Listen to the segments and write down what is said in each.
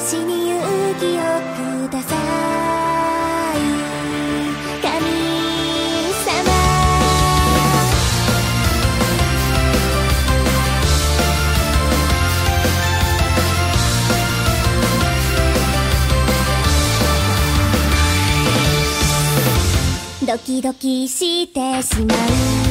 私に勇気をください。神様。ドキドキしてしまう。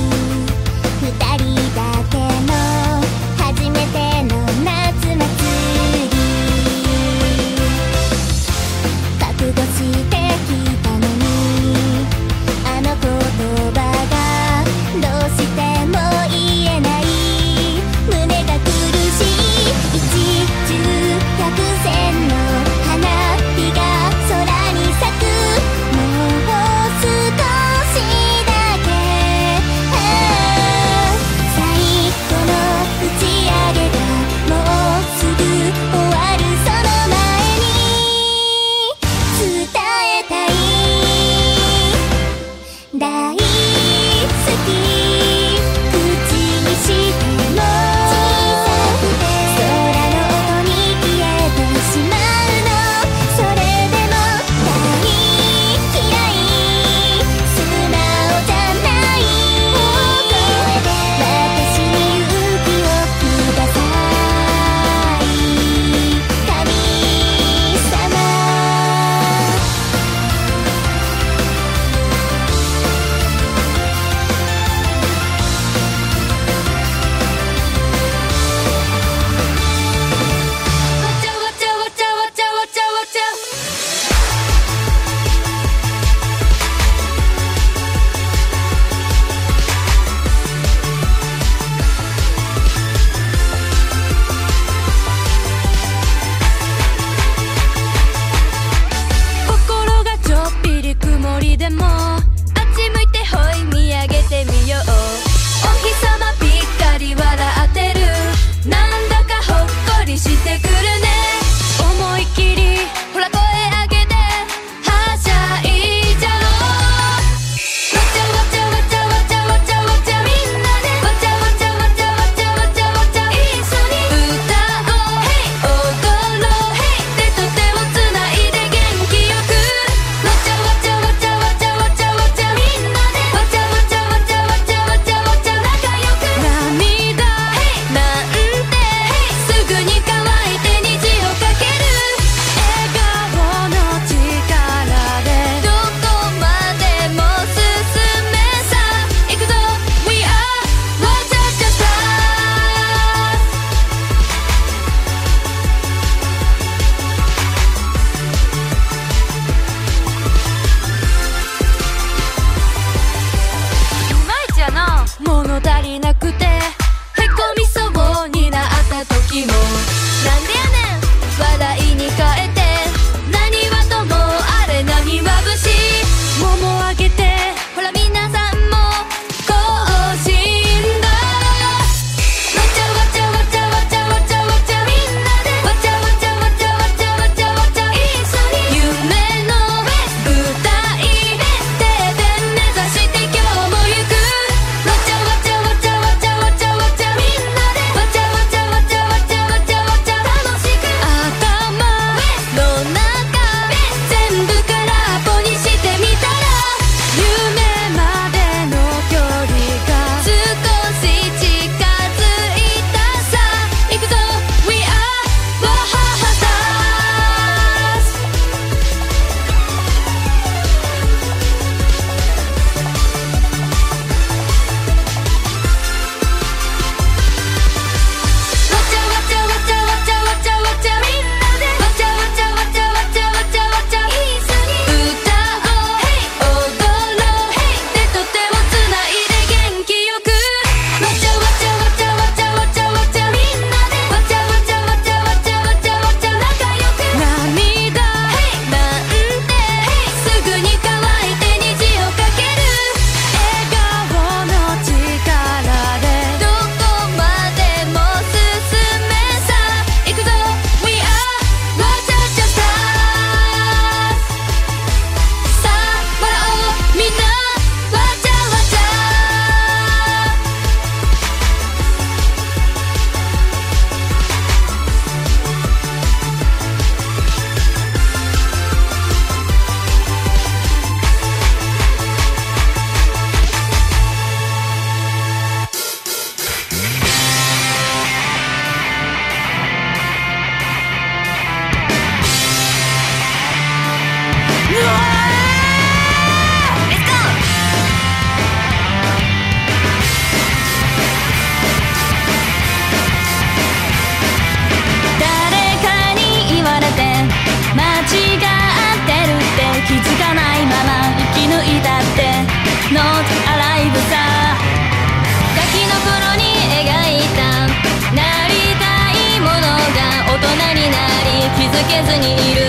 にいる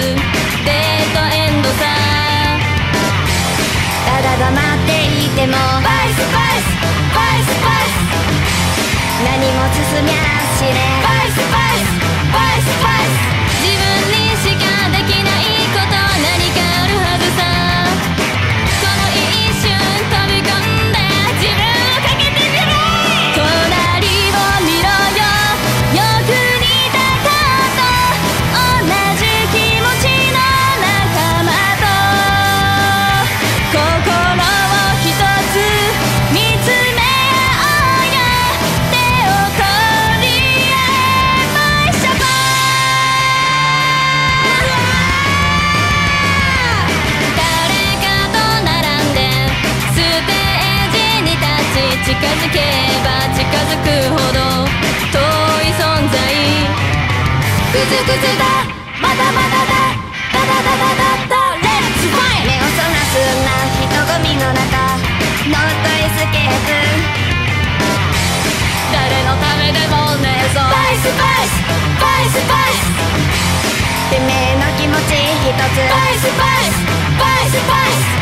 デートエンドさただ黙っていても。バイスバイス。バイスバイス。何も進みゃくほど遠い存在。クズクズだ。まだまだだ。ダダダダダダレッツファイ目をそらすな人混みの中ノートエスケープ誰のためでもねえぞバイスバイスバイスバイスてめえの気持ち一つバイスバイスバイスバイス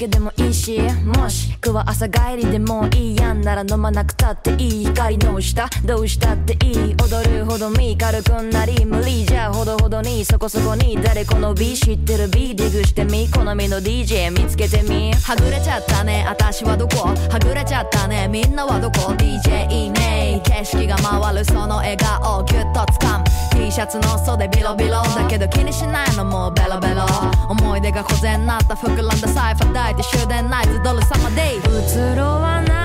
けでもいいしもしは朝帰りでもいいやんなら飲まなくたっていい。光の下どうしたっていい。踊るほど身軽くなり無理じゃほどほどにそこそこに誰この B 知ってる B ディグしてみ好みの DJ 見つけてみ。はぐれちゃったね。私はどこ？はぐれちゃったね。みんなはどこ？DJ いいね。景色が回るその笑顔ギュッと掴む。T シャツの袖ビロビロだけど気にしないのもうベロベロ思い出が小銭なった。膨らんだサイファー抱いて終電ナイツ。ドル様デイ。移ろわない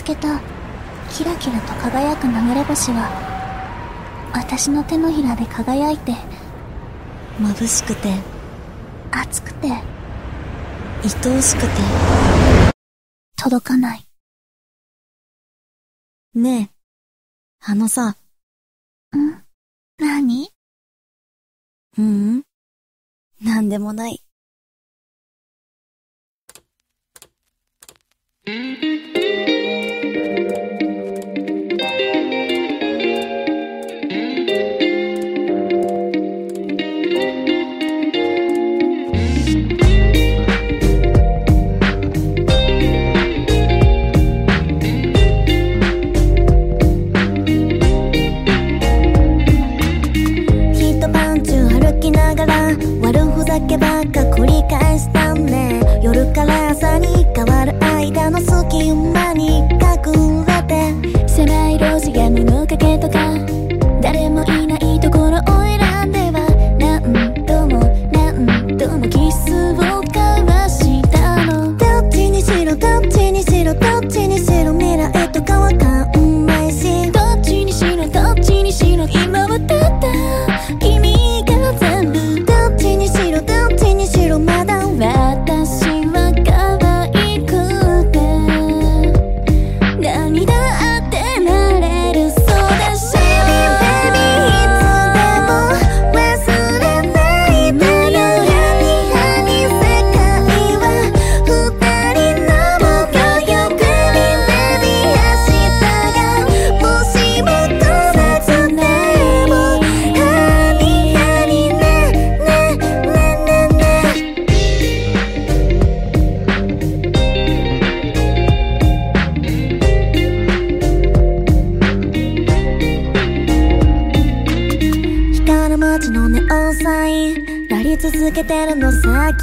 つけたキラキラと輝く流れ星は私の手のひらで輝いて眩しくて熱くて愛おしくて届かない。ねえ。あのさ。ん？何？ううん、何でもない。thank you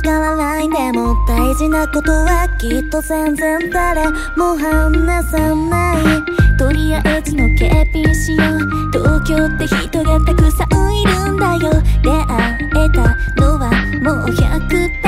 使ないでも大事なことはきっと全然誰も話さない。とりあえずの警備しよう東京って人がたくさんいるんだよ。出会えたのはもう100%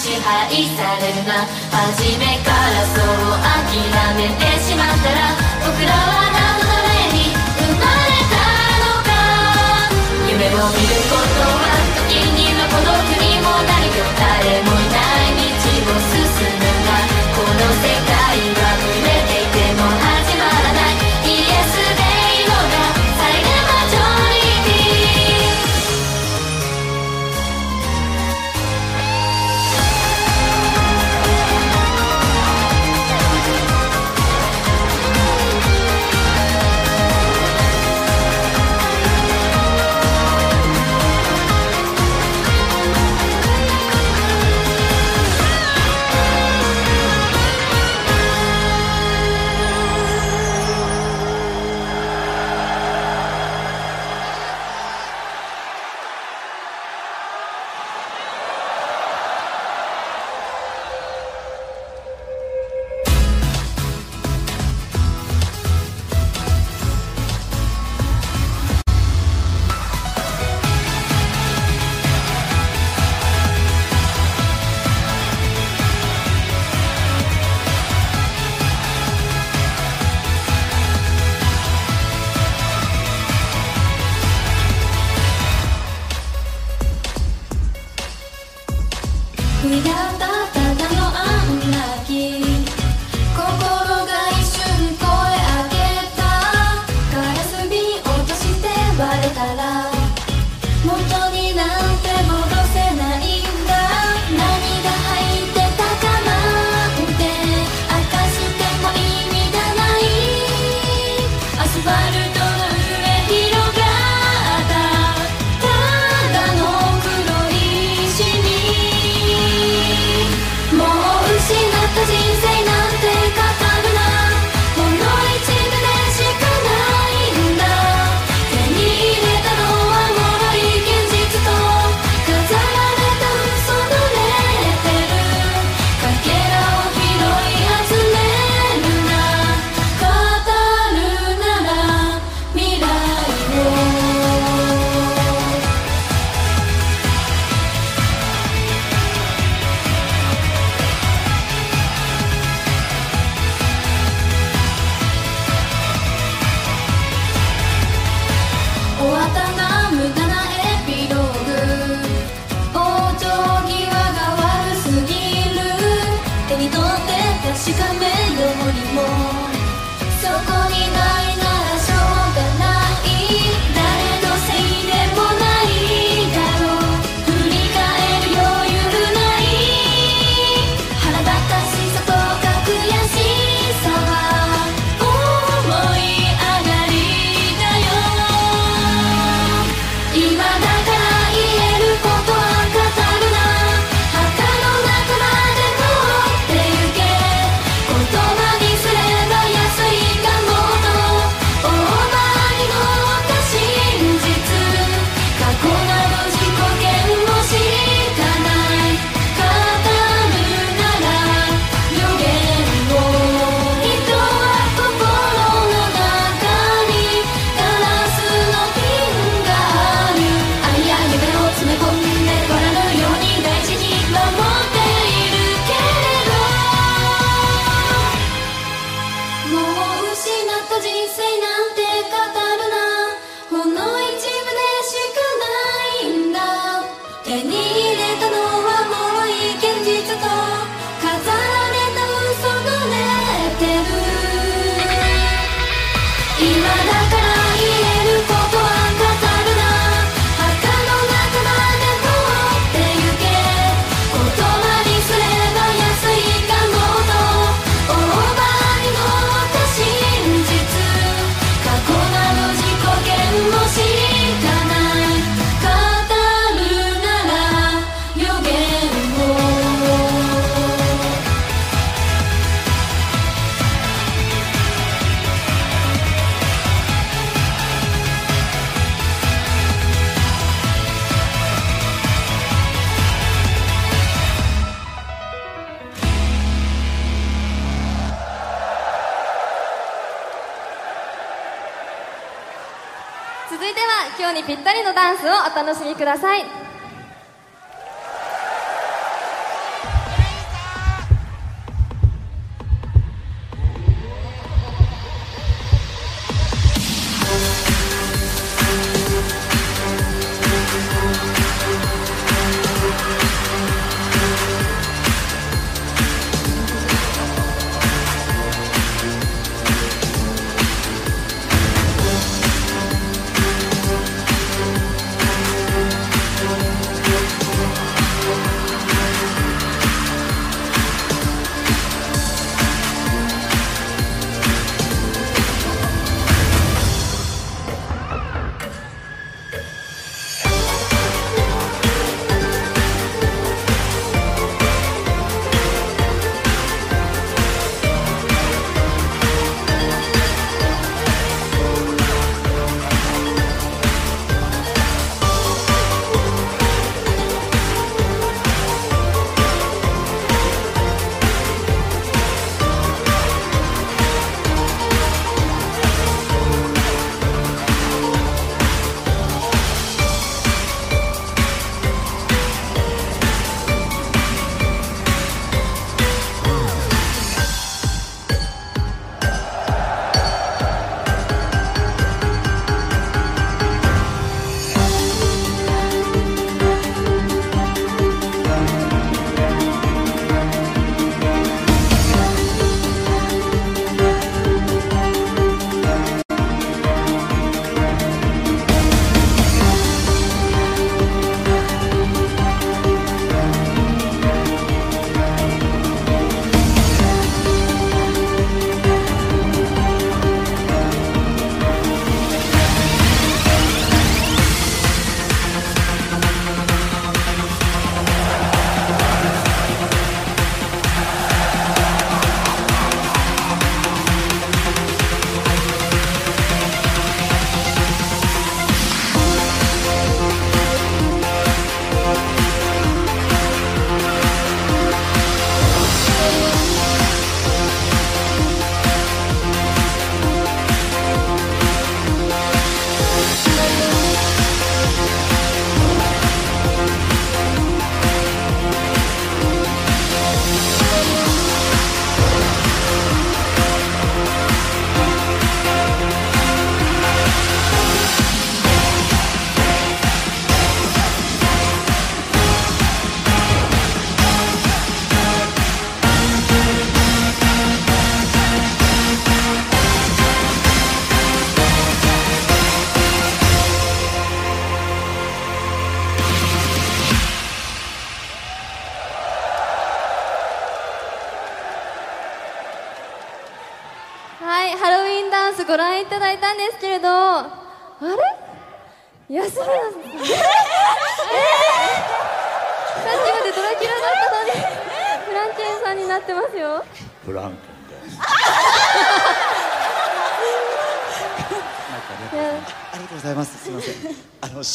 支配されるな初めからそう諦めてしまったら僕らは何のために生まれたのか。夢を見ることは時には孤独にもないよ誰もいない道を進む。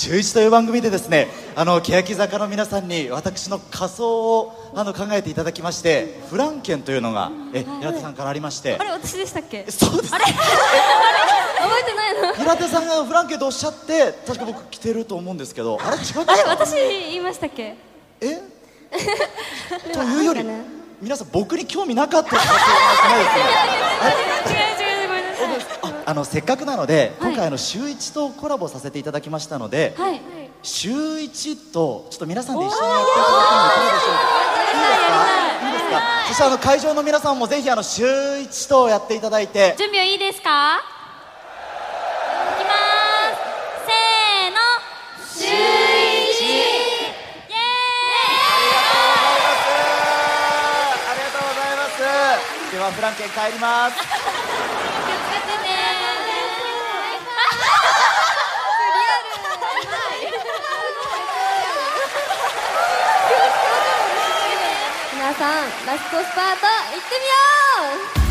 週一という番組でですね、あの欅坂の皆さんに私の仮装をあの考えていただきまして、フランケンというのがえ平手さんからありまして。あ、れ私でしたっけ？そうです。あれ？覚えてないの平手さんがフランケンとおっしゃって、確か僕着てると思うんですけど、あれ違ったあれ私言いましたっけ？え？でというより皆さん僕に興味なかったってことすね。違う違うごめんなさいあのせっかくなので、はい今回あの週一とコラボさせていただきましたので、はい週一とちょっと皆さんで一緒にやっていただくのもいかがでしょうか。いいですか？いいですか？そしてあの会場の皆さんもぜひあの週一とやっていただいて、準備はいいですか？いきますせーの週一イエありがとうございます。ではフランケン帰ります。さんラストスパートいってみよう！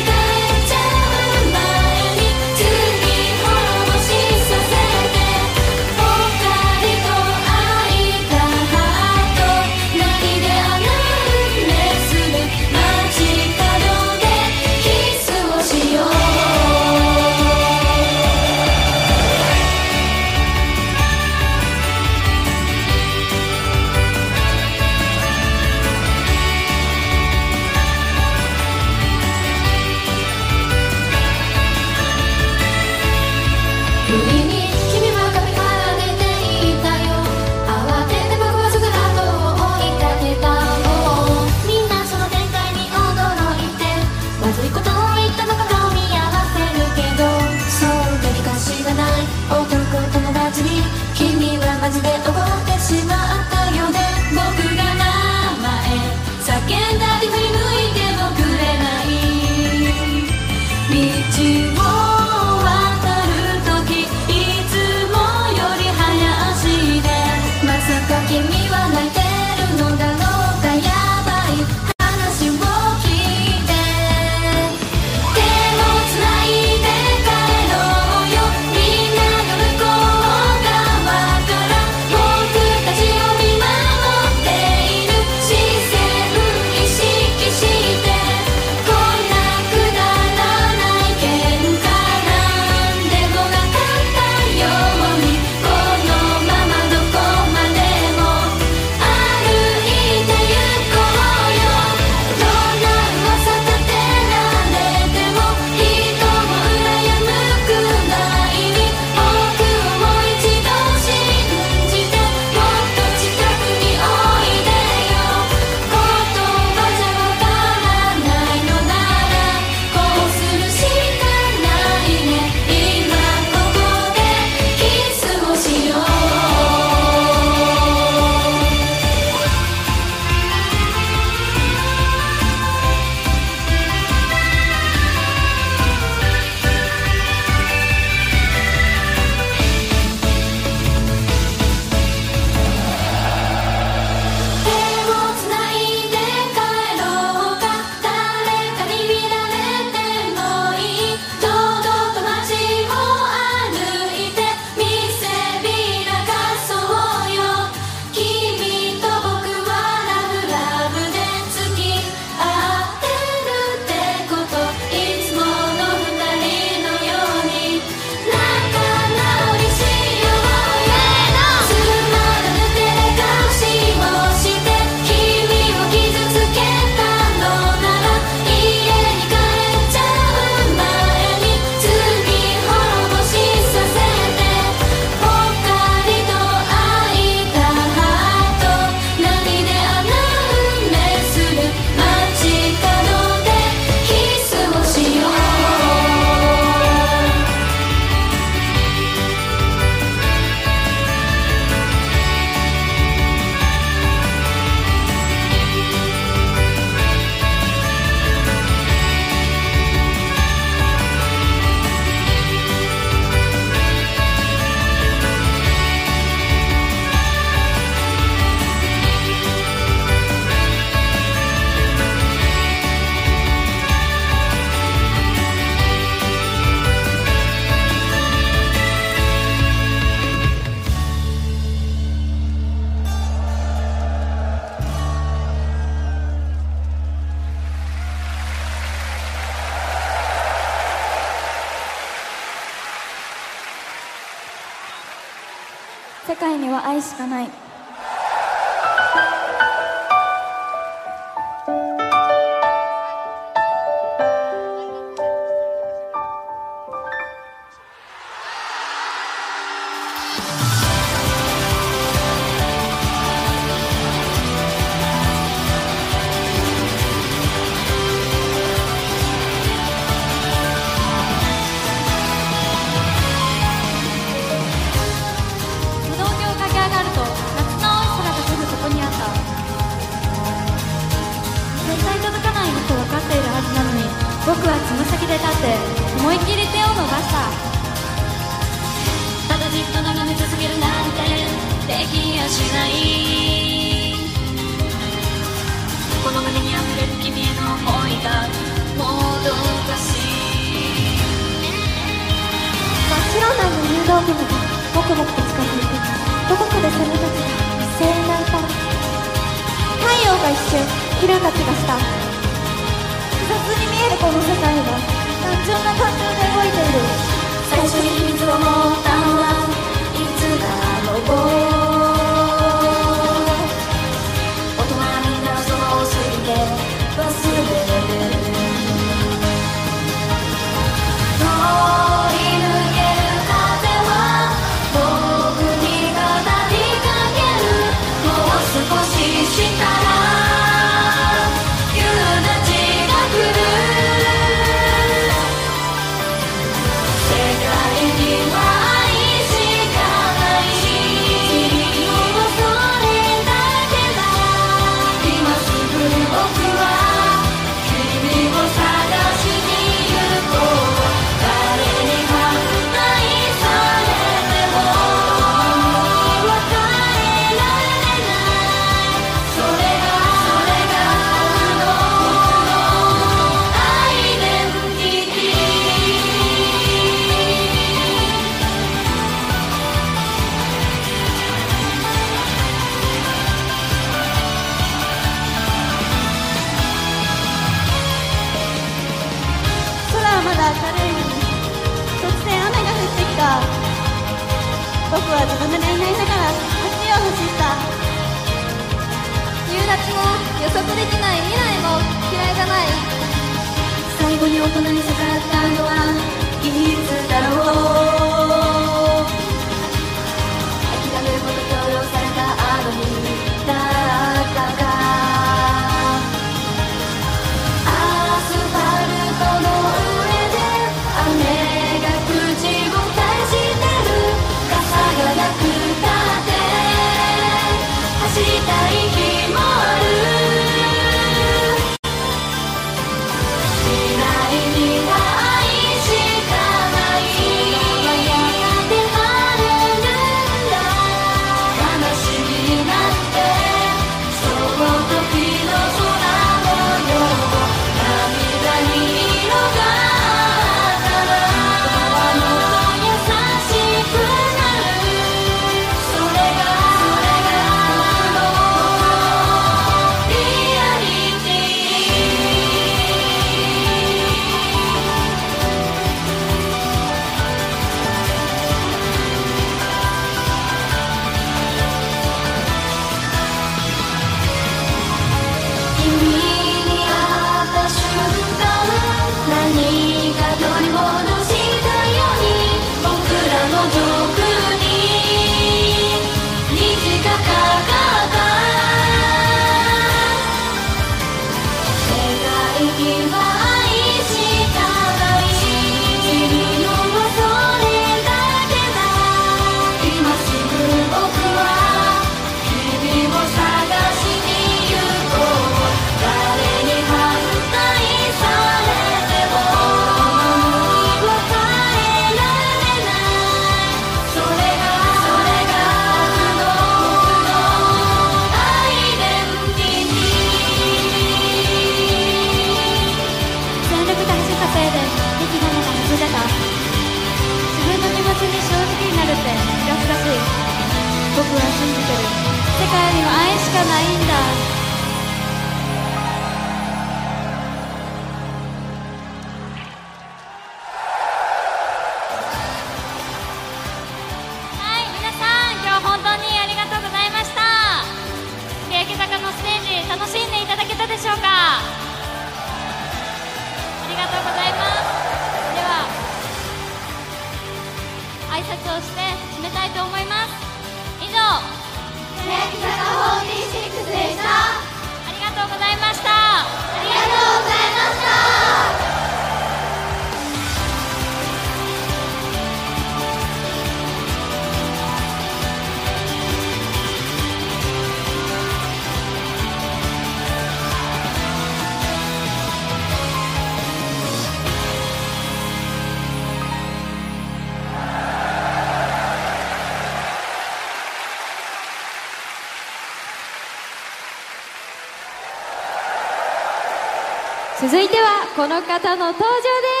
方の登場で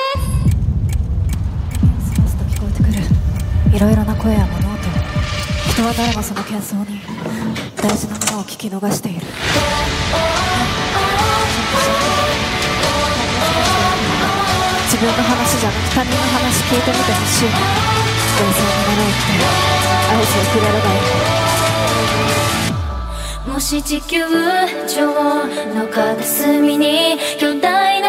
すスパスと聞こえてくるいろいろな声や物音人は誰もその喧騒に大事なものを聞き逃している自分の話じゃなく他人の話聞いてみてほしい冷静になろうって合図てくれればいいもし地球上の片隅に巨大